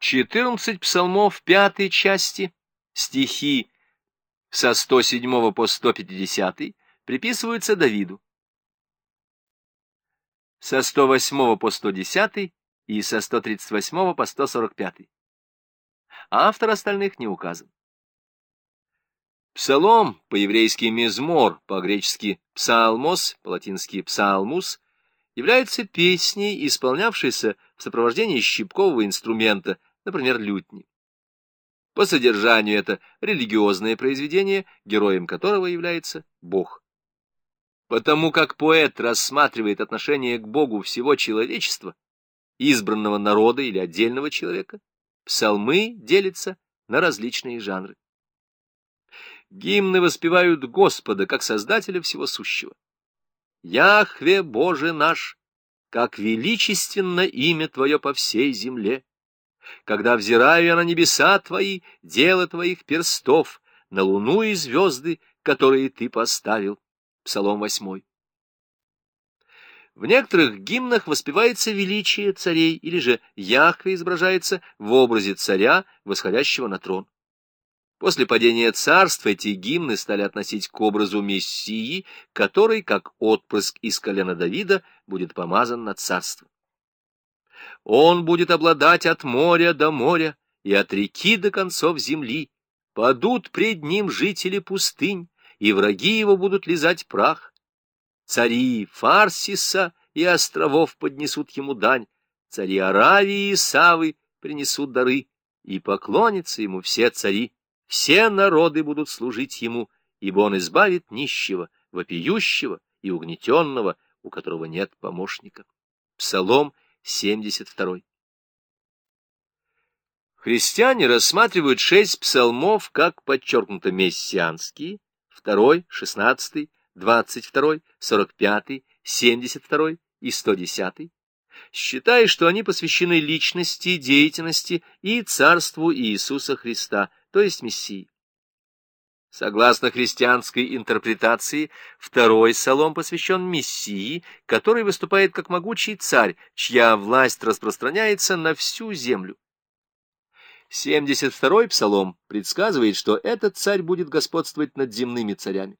14 псалмов пятой части, стихи со 107 по 150 приписываются Давиду. Со 108 по 110 и со 138 по 145. Автор остальных не указан. Псалом, по-еврейски мизмор, по-гречески псалмос, по-латински псалмус, является песней, исполнявшейся в сопровождении щипкового инструмента, например, лютни. По содержанию это религиозное произведение, героем которого является Бог. Потому как поэт рассматривает отношение к Богу всего человечества, избранного народа или отдельного человека, псалмы делятся на различные жанры. Гимны воспевают Господа как Создателя всего сущего. Яхве, Боже наш, как величественно имя Твое по всей земле! Когда взираю я на небеса Твои, дело Твоих перстов, на луну и звезды, которые Ты поставил. Псалом восьмой. В некоторых гимнах воспевается величие царей, или же Яхве изображается в образе царя, восходящего на трон. После падения царства эти гимны стали относить к образу Мессии, который, как отпрыск из колена Давида, будет помазан на царство. Он будет обладать от моря до моря и от реки до концов земли. Падут пред ним жители пустынь, и враги его будут лизать прах. Цари Фарсиса и островов поднесут ему дань, цари Аравии и Савы принесут дары, и поклонятся ему все цари все народы будут служить ему, ибо он избавит нищего, вопиющего и угнетенного, у которого нет помощника. Псалом 72. Христиане рассматривают шесть псалмов как подчеркнуто мессианские, второй, шестнадцатый, двадцать второй, сорок пятый, семьдесят второй и сто десятый, считая, что они посвящены личности, деятельности и царству Иисуса Христа – то есть Мессии. Согласно христианской интерпретации, второй псалом посвящен Мессии, который выступает как могучий царь, чья власть распространяется на всю землю. 72-й псалом предсказывает, что этот царь будет господствовать над земными царями.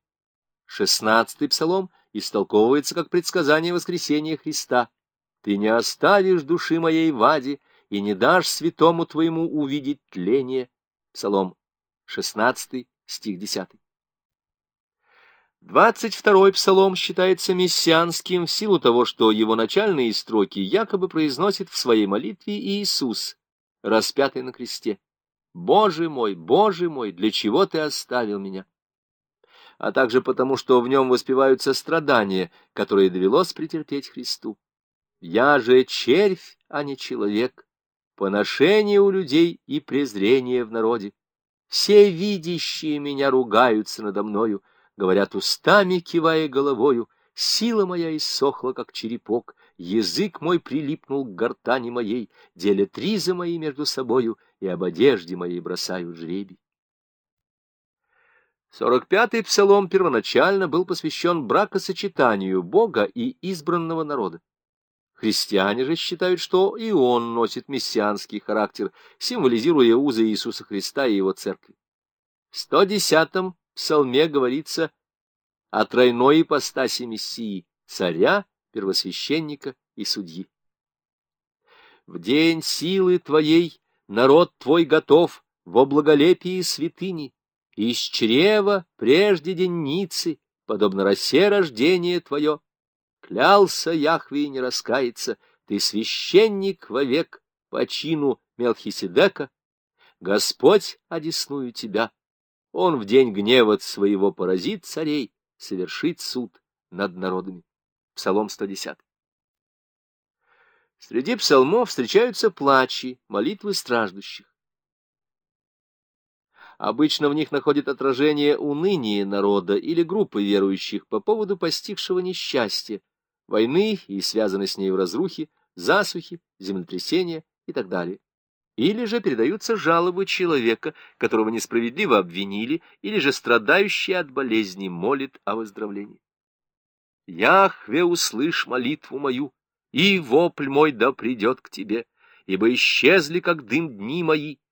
16-й псалом истолковывается как предсказание воскресения Христа. «Ты не оставишь души моей в аде и не дашь святому твоему увидеть тление». Псалом 16, стих 10. Двадцать второй псалом считается мессианским в силу того, что его начальные строки якобы произносит в своей молитве Иисус, распятый на кресте. «Боже мой, Боже мой, для чего ты оставил меня?» а также потому, что в нем воспеваются страдания, которые довелось претерпеть Христу. «Я же червь, а не человек, поношение у людей и презрение в народе. Все видящие меня ругаются надо мною, говорят устами, кивая головою, сила моя иссохла, как черепок, язык мой прилипнул к гортани моей, делят ризы мои между собою и об одежде моей бросают жребий. Сорок пятый псалом первоначально был посвящен бракосочетанию Бога и избранного народа. Христиане же считают, что и он носит мессианский характер, символизируя узы Иисуса Христа и его церкви. В 110-м псалме говорится о тройной ипостаси Мессии, царя, первосвященника и судьи. В день силы твоей народ твой готов во благолепии святыни, из чрева прежде денницы, подобно росе рождения твое, Клялся Яхве и не раскается, ты священник вовек по чину Мелхиседека. Господь одесную тебя. Он в день гнева своего поразит царей, совершит суд над народами. Псалом 110. Среди псалмов встречаются плачи, молитвы страждущих. Обычно в них находит отражение уныние народа или группы верующих по поводу постигшего несчастья, войны и связаны с ней разрухи, засухи, землетрясения и так далее. Или же передаются жалобы человека, которого несправедливо обвинили, или же страдающий от болезни молит о выздоровлении. Яхве, услышь молитву мою, и вопль мой да придет к тебе. ибо исчезли, как дым, дни мои,